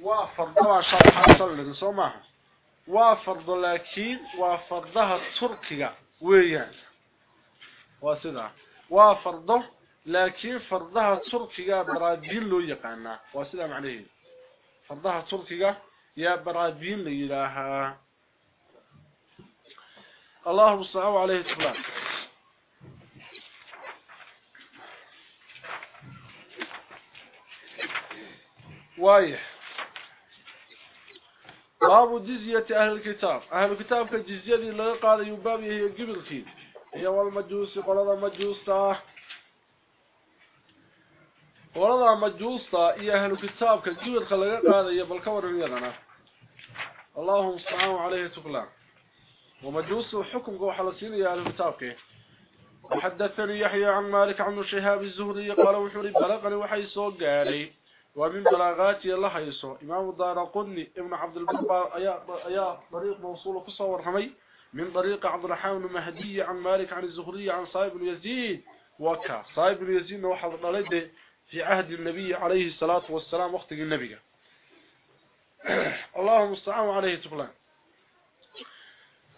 وفرضها شرحا صلى سماها وفرض لكن وفرضها تركيا ويان وسدا وفرضه لكن فرضها تركيا برادين لو يقانا وسدا معنيه فرضها تركيا يا برادين ليلاها الله صلى عليه وسلم. وايح. باب جزية أهل الكتاب. أهل الكتاب كالجزية اللي قال يبابي هي قبل كيد هي والمجوس قلنا مجوسة قلنا مجوسة هي أهل الكتاب كالقبل خلقا قال هي بالكور يدنا. اللهم صلى عليه تقلع. ومجوس حكم قوة حلسين يا أهل الكتاب كي. وحدثني يحيى عن مالك عن شهاب الزهري قال وحوري بلغني وحي قالي ومن بلاغاتي الله يسو إمام الدار قدني ابن عبد البر أيا, طريق موصول كصور حمي من طريق عبد الرحمن المهدي عن مالك عن الزهري عن صايب بن يزيد وكا صايب بن يزيد ضلده في عهد النبي عليه الصلاة والسلام وقت النبي اللهم استعان عليه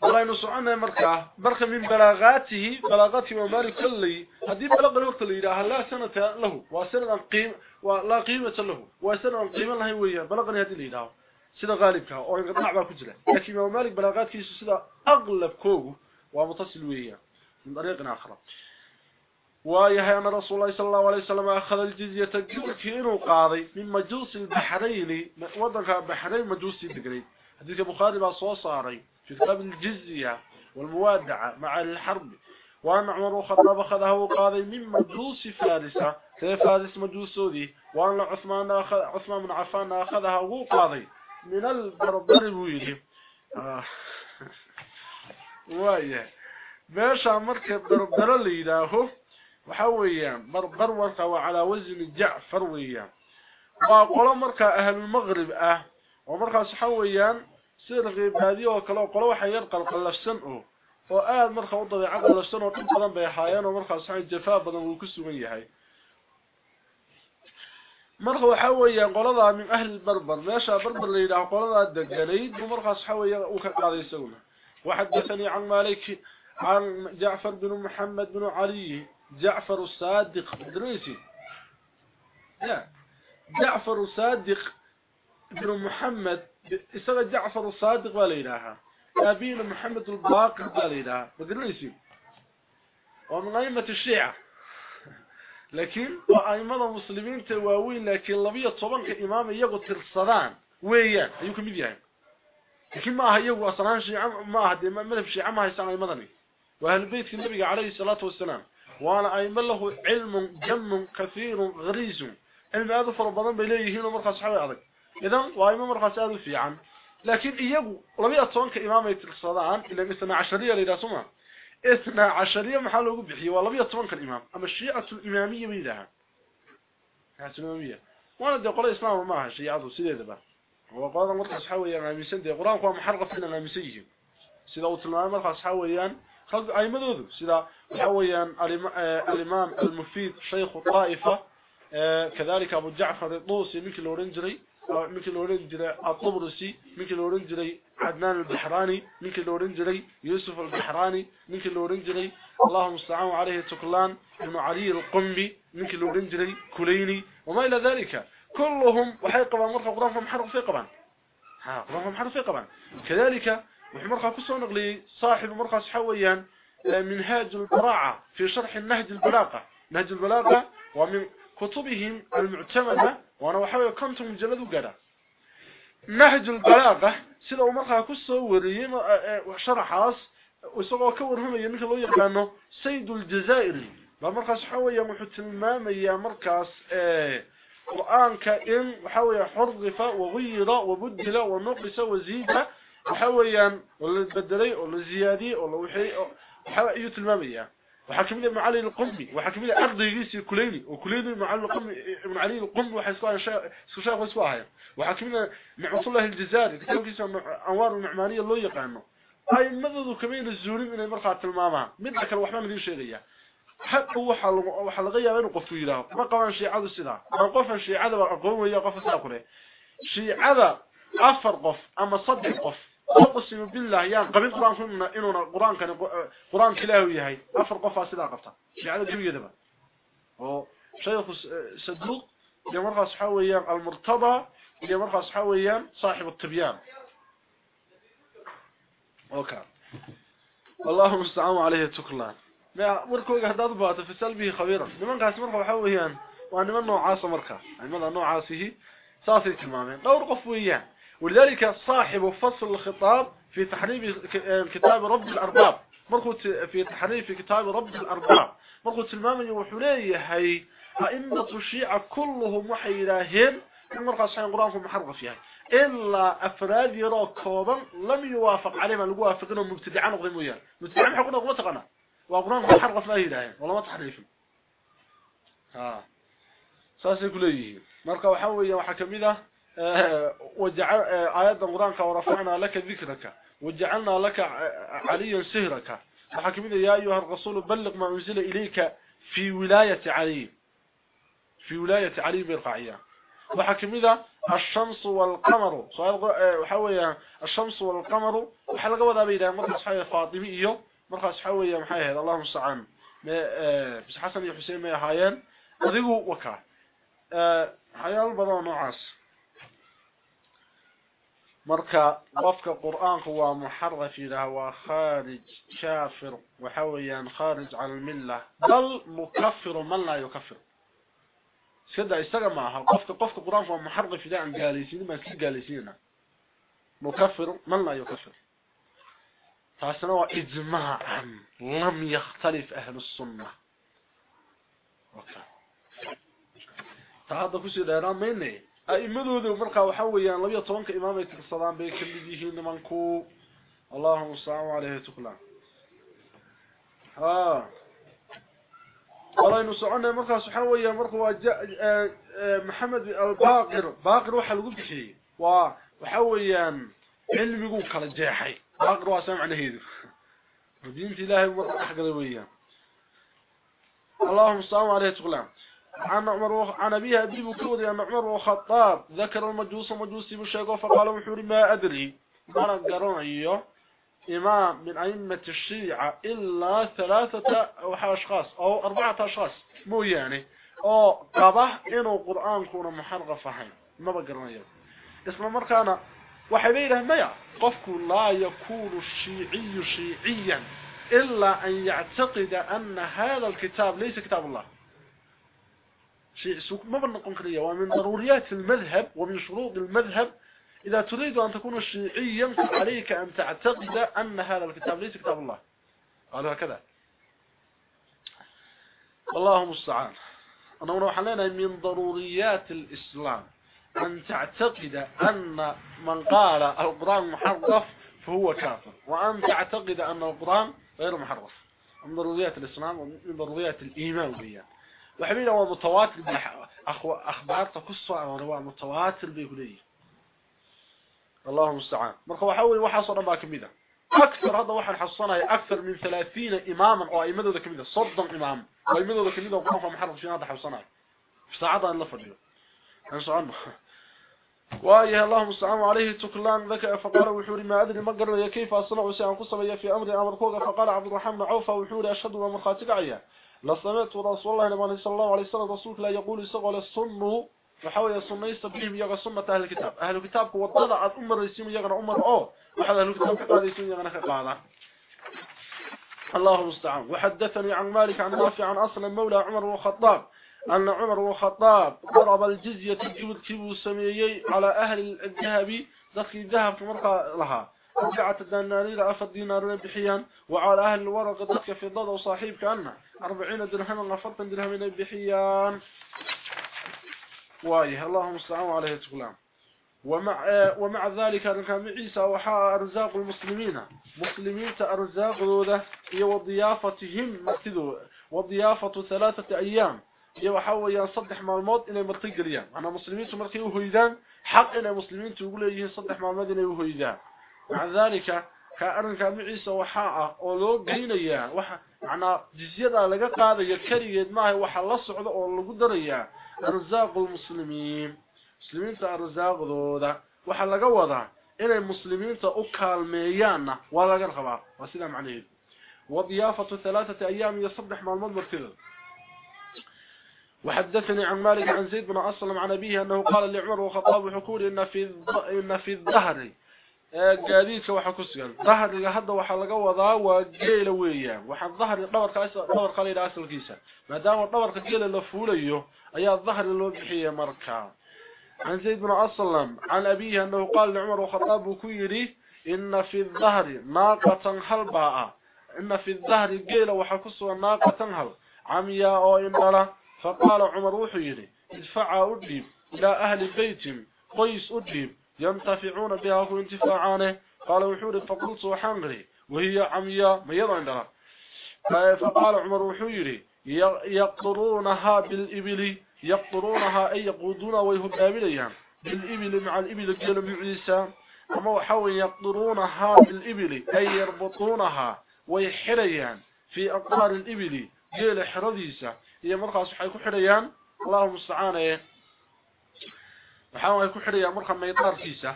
تقلان الله ينصعنا مركا مركا من بلاغاته بلاغاته ومالك كلي هذه بلغ الوقت اللي يراها لا سنة له وسنة قيم ولا قيمة له وسنة قيمة له ويا بلغني هذه اللي يراها سيدا غالبها أو انقطاع با كجلة. لكن ما مالك بلاغات كيس سيدا أغلب كوغو ومتصل ويا. من طريق آخر. ويا أن رسول الله صلى الله عليه وسلم أخذ الجزية كينو قاضي من مجوس البحرين. وضع بحرين مجوسي دغري حديث البخاري با سو صاري. في كتاب الجزية والموادعة مع الحرب. وأن عمر الخطاب أخذه وقاضي من مجوس فارسه كيف فارس مجوسودي وأن عثمان اخذ عثمان بن عفان اخذها وقاضي من البربر ويلي. آه. واية. ماشا مركب بربر اللي يداهو وحويا بربر ورقة وعلى وزن جعفر ويا. وقال مركا أهل المغرب. أه. ومركا سحويا. سير غيبادي وكلا وقال وحا يرقى القلفسن أه وآل مركا وضبي عقل القلفسن وطن بدن بيحايان ومركا سحويا جفاء بدن وكسو من يحي. qolada min ahli barbar meesha barbar leeyahay qolada deganayd markaas waxa weeyaan uu ka qaaday isaguna وحدثني عن مالك عن جعفر بن محمد بن علي جعفر الصادق. دريسي لا جعفر الصادق بن محمد اسمه جعفر الصادق ولا إلها أبينا محمد الباقر ولا إلها بدريسي ومن أئمة الشيعة. لكن وأئمة المسلمين تواوين لكن لبيا طبعا كإمام يقو ترصدان. ويان أيوكم مديان لكن ما هيقو أصلا شيعة ما هدي ما ملف شيعة ما هيسان أيمضني وأهل بيت النبي عليه الصلاة والسلام. وأنا ايما له علم جم كثير غريز. علم هذا فربضان بليه هنا مرخص حوي adag اذا وايم مرخص ادو فيعان لكن ايغو لمي اتون كا امامي تلصدان إلى مثلا عشرية إلى سما اثنا عشرية ما حلوغو بخي وا لمي أما الشيعة الإمامية من لها؟ الإمامية. وأنا دي قول الاسلام ما هي شيعه ادو سيدة هو قول ما تصحى ويا ما مسن دي قرآن كو محرق فينا ما مسيه سيدة وتنام مرخص حويان يعني. خلق ايمدود سيدة حويان يعني آه، الإمام المفيد شيخ الطائفة آه، كذلك أبو جعفر الطوسي مثل ورنجري مثل الأورنجري الطبرسي مثل الأورنجري عدنان البحراني مثل الأورنجري يوسف البحراني مثل الأورنجري اللهم استعانوا عليه تكلان ابن علي القنبي مثل الأورنجري كليني وما إلى ذلك. كلهم وحيقبا مرخى قرانهم حرق في قبان. ها قرانهم حرق في قبان. كذلك وحمرقا كسو نقلي صاحب مرقا سحويا منهاج البراعة في شرح النهج البلاغة. نهج البلاغة ومن كتبهم المعتمدة وأنا وحاول كنت مجلد وقرا نهج البلاغة سيدا مرقا كسو وريين شرحاس وسوى كورهم يمكن لو يقانو سيد الجزائري مرقا سحويا محت المام يا مرقاس قرآنك إن وحاول حرف وغير وبدل ونقص وزيد. وحويان ولا بدلي ولا زيادي ولا وحي وحكم لي معالي القمي وحكم لي ارضي جيسي كليني وكليني معالي القمي ابن علي القمي وحيصلها شا... شاف وحكم لي معصول له الجزاري كتاب جيسا مع... أنوار المعماريه اللي يقعنه هاي مدد كبير الزوري من المرخة الماما من اكل وحمام من شيء حق هو حلق... حلقية من قفوية له ما قوان شيء عادة سلا ما قوان شيء عادة وقوم ويا قفة ساقره شيء عادة أفر قف أما صدق قف. أقسم بالله يا قبل القرآن فهمنا إنه القرآن كان قرآن كلاوي هاي. أفر قفا سلا قفتا. في عدد جميع دبا. شيخ سدوق يا مرغى صحاوي يام المرتضى يا مرغى صحاوي صاحب التبيان. أوكا والله مستعام عليه التكلا ما مركو قهداد باته في سلبه خبيرا. لمن قاس مرغى صحاوي وأن من نوع عاص مركا. يعني ماذا نوع عاصه صافي تماما. دور قفوي يام ولذلك صاحب فصل الخطاب في تحريف كتاب رب الأرباب. مركو في تحريف كتاب رب الأرباب. مركو تلمامي وحليه هي أئمة الشيعة كلهم وحيلاهين مركو صحيح قرآنكم محرق فيها إلا أفراد يرى كوبا لم يوافق عليه ما لقوها فقنا مبتدعان وغيمويا مبتدعان حقنا وقرآن محرق ما هي والله ما تحريف. ها ساسي كليه مركو وحوية وحكمية. وجعل آيات القرآن ورفعنا لك ذكرك وجعلنا لك عليا سهرك. وحكمنا يا أيها الرسول بلغ ما أنزل إليك في ولاية علي في ولاية علي بالقعية وحكمنا الشمس والقمر. وحوية الشمس والقمر. وحلقة وذا بيدا مرخص حوية فاطمي إيو مرخص حوية محايا هذا اللهم استعان بس حسن حسين ما يحايان أذيقوا وكا. حيال بضا نوعاس. Marka qofka quraanku waa muharraf ila waa kharij kafir waxaweeyaan kharij al millah bal mukaffir man la yukaffir sida isaga ma aha qofka qofka quraanku waa muharraf ila aan gaalaysiin ma si gaalaysiina mukaffir man la yukaffir taasna waa ijma'an lam yakhtalif ahli sunnah taada ku sii dheeraan meynay ائمدوده marka waxa weeyaan 12 imaam ay tirsadaan bay kamid yihiin nimanku Allahumma salli alayhi tukla ha walaynu soconnay markaas waxa weeyaan marka waa Maxamed al-Baqir Baqir waxa lagu bixiyay waa waxa weeyaan cilmigu kala jeexay Baqir waa samcanaheedu diinta Ilaahay waa dhaxgalay weeyaan Allahumma salli alayhi tukla عن عمر عن أبيها أبي بكر أن عمر وخطاب ذكر المجوس مجوسي بشيكو فقال وحوري ما أدري. ما نقرون أيه إمام من أئمة الشيعة إلا ثلاثة أشخاص أو أربعة أشخاص مو يعني. أو قبح إنه قرآن كون محرغ فحين ما بقرون أيه اسم مركانا وحبيله ما قفك لا يكون الشيعي شيعيا إلا أن يعتقد أن هذا الكتاب ليس كتاب الله. شيء سوق ما بنقول كريه ومن ضروريات المذهب ومن شروط المذهب إذا تريد أن تكون شيعيا عليك أن تعتقد أن هذا الكتاب ليس كتاب الله. قالوا هكذا. الله مستعان أنا نروح لنا من ضروريات الإسلام أن تعتقد أن من قال القرآن محرف فهو كافر وأن تعتقد أن القرآن غير محرف. من ضروريات الإسلام ومن ضروريات الإيمان بها. وحبينا هو متواتر أخبار تقصة هو متواتر بيقولي الله المستعان. مركب وحاول وحصل ما كميدا أكثر هذا واحد حصلنا أكثر من ثلاثين إماما أو أئمده ذا كميدا صدق إمام. وأئمده ذا كميدا محرم شيء هذا حصلنا في ساعة أن لفظ نسعى وآيه الله المستعان عليه تكلان ذكى فقال وحوري ما أدري ما قرر كيف أصنع سيان قصة في أمر أمر كوغا فقال عبد الرحمن عوفا وحوري أشهد ومخاتك عيا. لسمعت رسول الله صلى الله عليه وسلم رسولك لا يقول يسغل السنة وحاول يسنيس بهم يغا سنة أهل الكتاب. أهل الكتاب وضع الأمر يسيم يغنى أمر أو. وحد أهل الكتاب قال يسيم يغنى قال الله المستعان. وحدثني عن مالك عن نافع عن أصل مولى عمر وخطاب أن عمر وخطاب ضرب الجزية الجبل كيبو سميي على أهل الذهب دخل الذهب في مرقى لها. رجعت الدنانير أفد دينار بحيان وعلى أهل الورق ذلك في الضد وصاحب كأنه أربعين درهم غفرت درهم بحيان وايه اللهم استعانوا عليه تقلام ومع, ومع ذلك كان عيسى وحاء أرزاق المسلمين. مسلمين أرزاق ذوذة وضيافتهم مكتدوا وضيافة ثلاثة أيام. يوحاول يصدح معلومات إلى مرتق اليوم. أنا مسلمين تمركيه هيدان حق إلى مسلمين تقول لي صدح معلومات إلى هيدان ذلك كأرنك بعيسى وحاءه ولو قلين إياه معنى جزيرا لقى هذا يكريد ما هي وحا الله سعوده قدر إياه أرزاق المسلمين. المسلمين تأرزاق ذو ذا وحا لقوضا إلا المسلمين تأكال ميانا. ولا قرخبا وسلام عليكم وضيافة ثلاثة أيام يصبح مع المدمر كذا. وحدثني عن مالك عن زيد بن أسلم عن نبيه أنه قال لعمر وخطاب حكوري إن في الظهري gaadiidka waxa ku sugan dhahriga hadda waxa laga wadaa waa geela weeyaan waxa dhahri dhabarka dhabarka leeyahay asalkiisa maadaama dhabarka geela la fuulayo ayaa dhahri loo bixiyay markaa عن زيد بن أسلم عن أبيه أنه قال لعمر وخطاب كيري إن في الظهر ناقة هلباء إن في الظهر قيل وحكسوا ناقة هل عمياء أو إنلا فقال عمر وحيري ادفع أدليب إلى أهل بيت قيس أدليب ينتفعون بها في انتفاعانه. قال وحوري فقلت وحنغري وهي عمياء ما يضع عندنا فقال عمر وحيري يقطرونها بالإبل يقطرونها أي يقودون ويهدابليها بالإبل مع الإبل قيل بعيسى أما وحاول يقطرونها بالإبل أي يربطونها ويحريان في أقطار الإبل. قيل حرديسة هي مرخص حيكون حريان الله المستعان وحاول يكون حريان مرخص ما يطار فيسة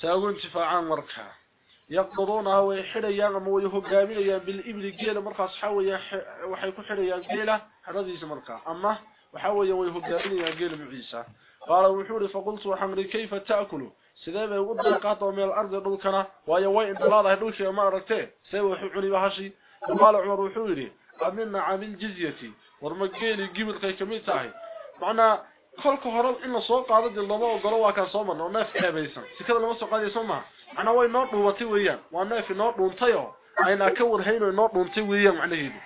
سيقول انتفاعان مرخص يقطرونها ويحريان أما ويهدابليان بالإبل قيل مرخص حاول وحيكون حريان قيل حرديسة مرخص أما وحاول ويهدابليان قيل بعيسى قال وحوري فقلت وحمري كيف تأكل sidee bay ugu dalqaato meel arday dhulkana waayo way indalaadahay dhulkii ma aragtee see wuxuu cuni bahashi qaal umar wuxuu yiri amina amil jizyati warma geeli gibilkay kamid tahay macna kolka hore in la soo qaado dil lama ogolo waa kan soo marno neef qeebaysan sikada lama soo qaadayso ma macna way noo dhuubatay weeyaan waa neef noo dhuuntayo ayna ka warhayno noo dhuuntay weeyaan macnaheedu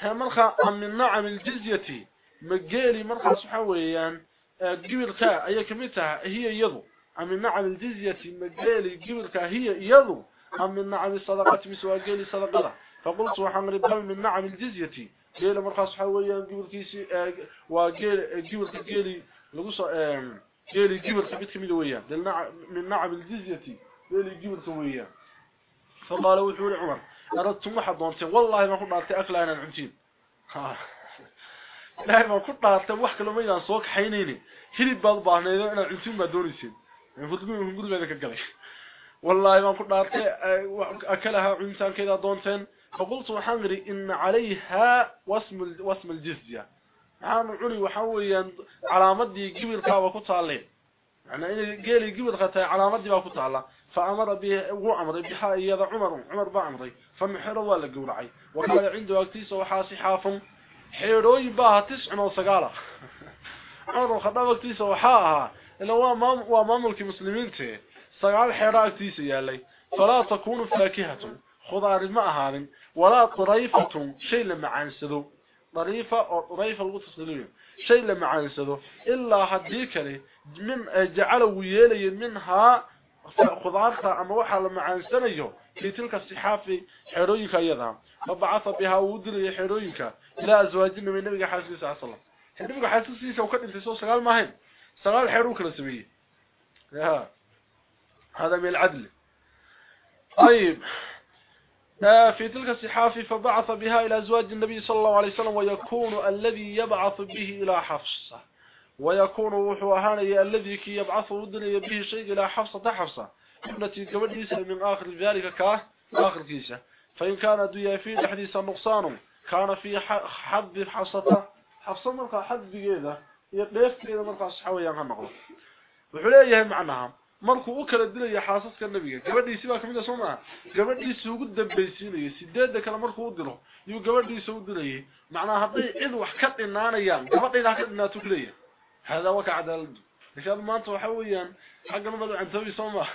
ha marka amina amil jizyati ma geeli marka subxaan weeyaan gibilka ayay kamid tahay hiya iyadu أم من نعم الجزية مجالي قبلك هي إيضو أم من نعم الصدقة مسوى قالي صدقة فقلت وحمر بل من نعم الجزية قال مرخص حويا قبلك وقال قبلك قالي لقصة قالي قبلك بيتك مدويا من نعم الجزية قالي قبلك ويا فقال وحور عمر أردتم واحد دونتين والله ما كنت أعطي أكل أنا العنتين لا ما كنت أعطي واحد لما يدان صوك حينيني هلي بضبعني أنا العنتين ما دونيسين فدقوا gurigeeda ka galay. Wallahi ma ku dhaartay akalaha cuntaan keeda doonteen. فقلت وحنري إن عليها واسم, واسم الجزية. عام علي وحويا على مدي قبل كابا كنت عليه يعني قيلي قبل كابا على مدي ما كنت عليه فأمر به وعمر عمري بحاء يضع عمر عمر با عمري حر لقول عي وقال عنده أكتيس وحاسي حافم حيروي باها تسع نوصقالة عمر وخطاب أكتيس وحاءها إلا هو مام وماملك مسلمين تي. صقال حيرا أكتيس يالي فلا تكون فاكهة. خضار ما أهالي ولا طريفة شيء لما عنسدو طريفة أو طريفة الغتصلية شيء لما عنسدو إلا هديك لي. جعلوا ويالي منها خضارها أما لما عنسنيه في تلك الصحافة حرويك أيضا. فبعث بها ودري حرويك. إلى أزواجنا من صلى الله عليه وسلم. النبي حاسس وكان انتسو سقال ما هين سغال حروك رسمية هذا من العدل. طيب. في تلك الصحاف فبعث بها إلى أزواج النبي صلى الله عليه وسلم ويكون الذي يبعث به إلى حفصة. ويكون وحوهاني الذي كي يبعث ودني به شيء إلى حفصة حفصة. ابنتي كبديسة من آخر ذلك كاه آخر كيسة. فإن كان دويا في الحديث النقصان كان في حد حفصة. حفصة مرقى حد بقيدة waxa weeyaan ha noqdo wuxuu leeyahay macnaha markuu u kala dilayo xaasaska nabiga gabadhiisi baa kamid ah Soomaa gabadhiisi ugu dambaysiinayay sideeda kale markuu u dilo iyo gabadhiisi u dilayay macnaha haday cid wax ka dhinaanayaan gabadheeda ka dhinaato kuleeyahay hada waka cadaalad inshaad maanta waxa weeyaan xagga madu cantabi Soomaa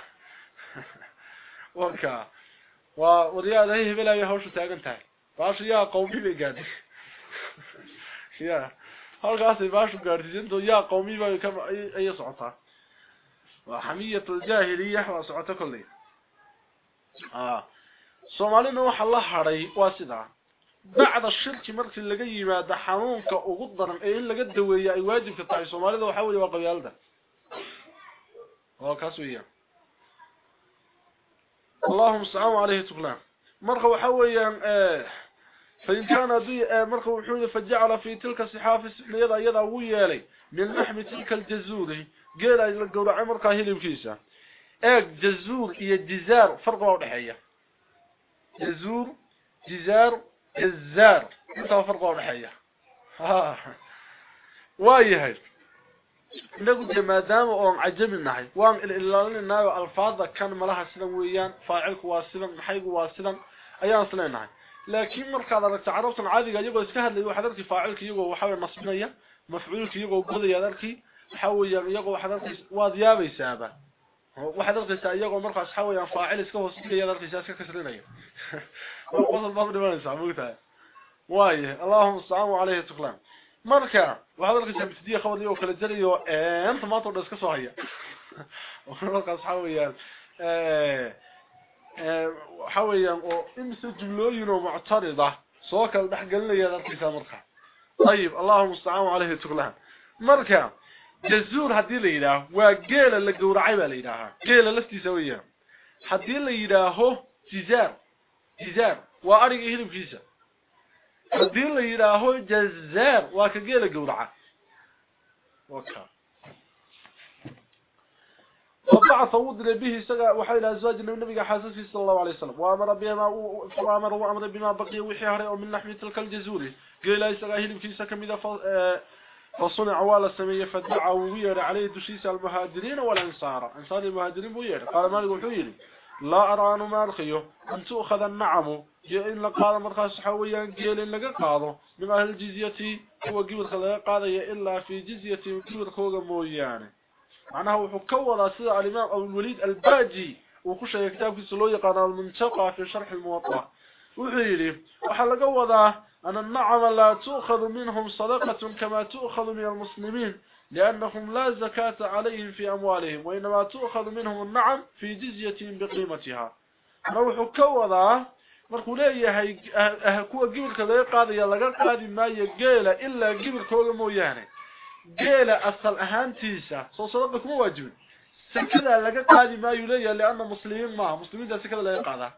waka waa wariyaada hay hebelay hawshu taagan tahay baashu yaa qowmi bay gaadhay yaa halkaasay baashu gaarsiinto yaa qowmiba ay socotaa وحمية الجاهلية وسعته كله آه. صومالينا وحلا حري واسدا بعد الشرك مرتي اللي جاي إيه ما ده حنونك أو قدرن اي لا دويه واجب في الصوماليه وحا ودي وقبيال ده. هو كاسويه اللهم صل على عليه تغلا مرخه وحا ويان آه. فإن كان دي مرخه وحوي فجعل في تلك الصحاف السحلية يدا ويالي من لحم تلك الجزور. قيل إلى قول عمرك هيلبكيسا ايق جزور هي جزار فرق ودحيه جزور جزار جزار. انت فرق ودحيه ها. وايهي نقول maadaama oon cajabi nahay waan ilaalinayo alfaada kan malaha sidan weeyaan faacilku waa sidan maxaygu waa sidan ayaan isleenahay لكن مركز على التعرف العادي قال يقول اسكهد لي وحضرتي فاعلك يقول وحاول نصبنية مفعولك يقول قضي يدركي حاول يعني يقول وحضرتي واضيا بيسابة. وحضرتي سأيقول مركز حاول يعني ينفاعل اسكهد وصبك يدركي ساسك كسريني وقص البطر ما ننسى موتها وايه اللهم استعاموا عليه التقلام مركز. وحضرتي سأبتدي خبر ليه وفكال الجري إيه أنت ما طول اسكسوا هيا وحضرتي حاول يعني. إيه. حويان أو امس معترضه ومعترضه سو كل يا يادتي سامرخ طيب اللهم استعان عليه تغلها مركا جزور هدي ليدا وا جيل لا لي ليدا جيل لفتي سويا هدي لي هو جزار جزار واري غير فيزا هدي لي هو جزار وا كجيل غورعه وكا ودر به سغا وحي إلى أزواج النبي حاسس صلى الله عليه وسلم. وأمر بما وامر وأمر بما بقي وحي هري من لحم تلك الجزور. قيل سغا هلبكيسا كميدا فصنع ولا سميه فدعا وير عليه دشيس المهاجرين والأنصار. أنصار المهاجرين وير قال مالك وحيري لا ارى ان مارخيو أن تؤخذ النعم. ان لقاد مرخص حويا قيل إن لغا قادو من أهل الجزية هو قبل خلق قاديا إلا في جزية قبل خوغا مويانه معناها وحو كودا سيدة الإمام أبو الوليد الباجي وكشي كتابكيسا لو يقان المنتقى في شرح الموطأ. وحيري laga wadaa أن النعم لا تؤخذ منهم صدقة كما تؤخذ من المسلمين لأنهم لا زكاة عليهم في أموالهم وإنما تؤخذ منهم النعم في جزية بقيمتها. روح كوضا markuu leeyahay kuwa gibilka laga qaadaya laga qaadi maayo geela ilaa gibilkooda mooyaane جيل أصل أهان اهانتيسا سو صدق كم واجب سكدا لغا قادي ما يوليا لأن مسلمين ما. مسلمين ذا سكدا لغا قادا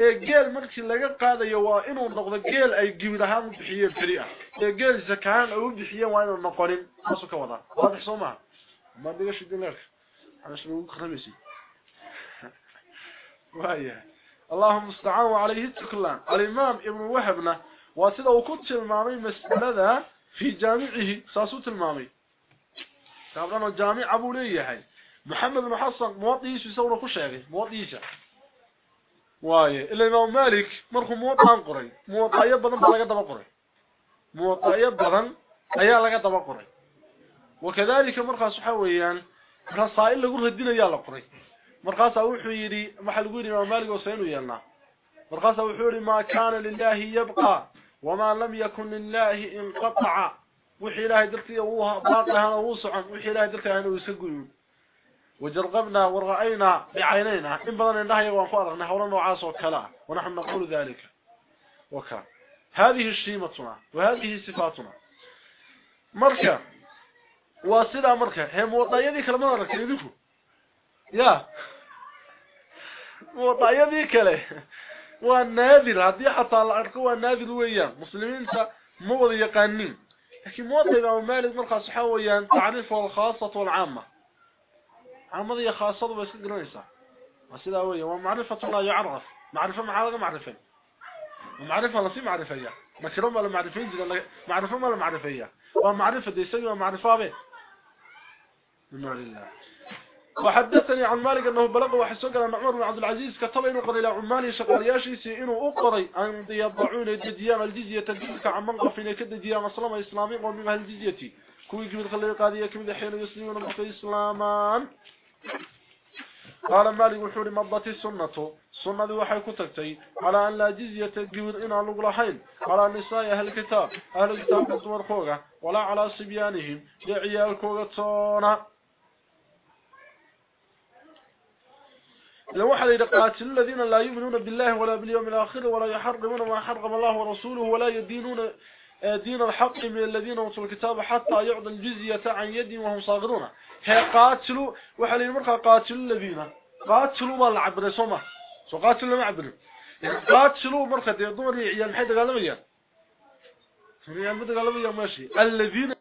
اي جيل مرشي لغا قادا يوا انو نقض جيل أي جيل اهان بخيه فريا اي جيل زكان أو بخيه وأنا المقارن؟ اسو وضع. واضح سوما ما. ديش لك؟ أنا شنو خميسي وايا. اللهم استعان عليه التكلان الإمام ابن وهبنا واسده وكتل مامي مسلده في جامعه ساسوت المامي. تابعنا الجامع ابو ليه محمد بن المحصن موطيش يسورا كشاغي موطيش واي الا امام مالك مرخو موطا قري موطا يبدن بلغا دبا قري موطا يبدن ايا لغا دبا قري وكذلك مرخا سحويان رسائل لغو ردين يا لغا قري مرخاسا وحو يري محل قول امام مالك وسينو يلنا مرخاسا وحو ما كان لله يبقى وما لم يكن لله انقطع. Dartiisa uu baaqaha uu socon wixii ilaahay dartiisa uu iska guuyo وجربنا ورأينا بعينينا. إن بدنا نهي وانفارنا حول نوعاس وكلا ونحن نقول ذلك. وكا. هذه الشيمتنا وهذه صفاتنا. مركة واسدة مركة هي موطايا ذيك لما نرك يذكو يا. موطايا ذيك له لكن موطايا مالك مركة صحاويا تعرفه الخاصة والعامة. عامضيه خاصة بس قريسه وسيده وهي ومعرفة لا يعرف. معرفة مع هذا معرفة. ومعرفة لا في معرفيه مكرم ولا معرفين جدا؟ معرفة ولا معرفيه ومعرفة دي سوى معرفه به من الله وحدثني عن مالك أنه بلغ وحسوق ان عمر بن عبد العزيز كتب إنه قال إلى عمالي شقالياشيسي انه اقري أن يضعون الجزيه الجزية تدلك عن منقف كدجيه مسلمه إسلامي ومن الجزية. كوي قبل خلي قاديه كمد حين يسلمون بالاسلامان قال مالك وحوري مضت السنة. السنة وحي كتبتي. على أن لا جزية قبل إنا لقلحين على النساء أهل الكتاب. أهل الكتاب كتمر خوغة. ولا على صبيانهم. لعيال كوغتون لو واحد إذا قاتل الذين لا يؤمنون بالله ولا باليوم الآخر ولا يحرمون ما حرم الله ورسوله ولا يدينون دين الحق من الذين أوتوا الكتاب حتى يعطوا الجزية عن يد وهم صاغرون. قاتلوا وحلين مرخا قاتلوا الذين قاتلوا ما العبر سما سقاتل لما عبر. قاتلوا مركه دمر عيال maxay dagaalamayaan عيال dagaalamayaan ماشي. الذين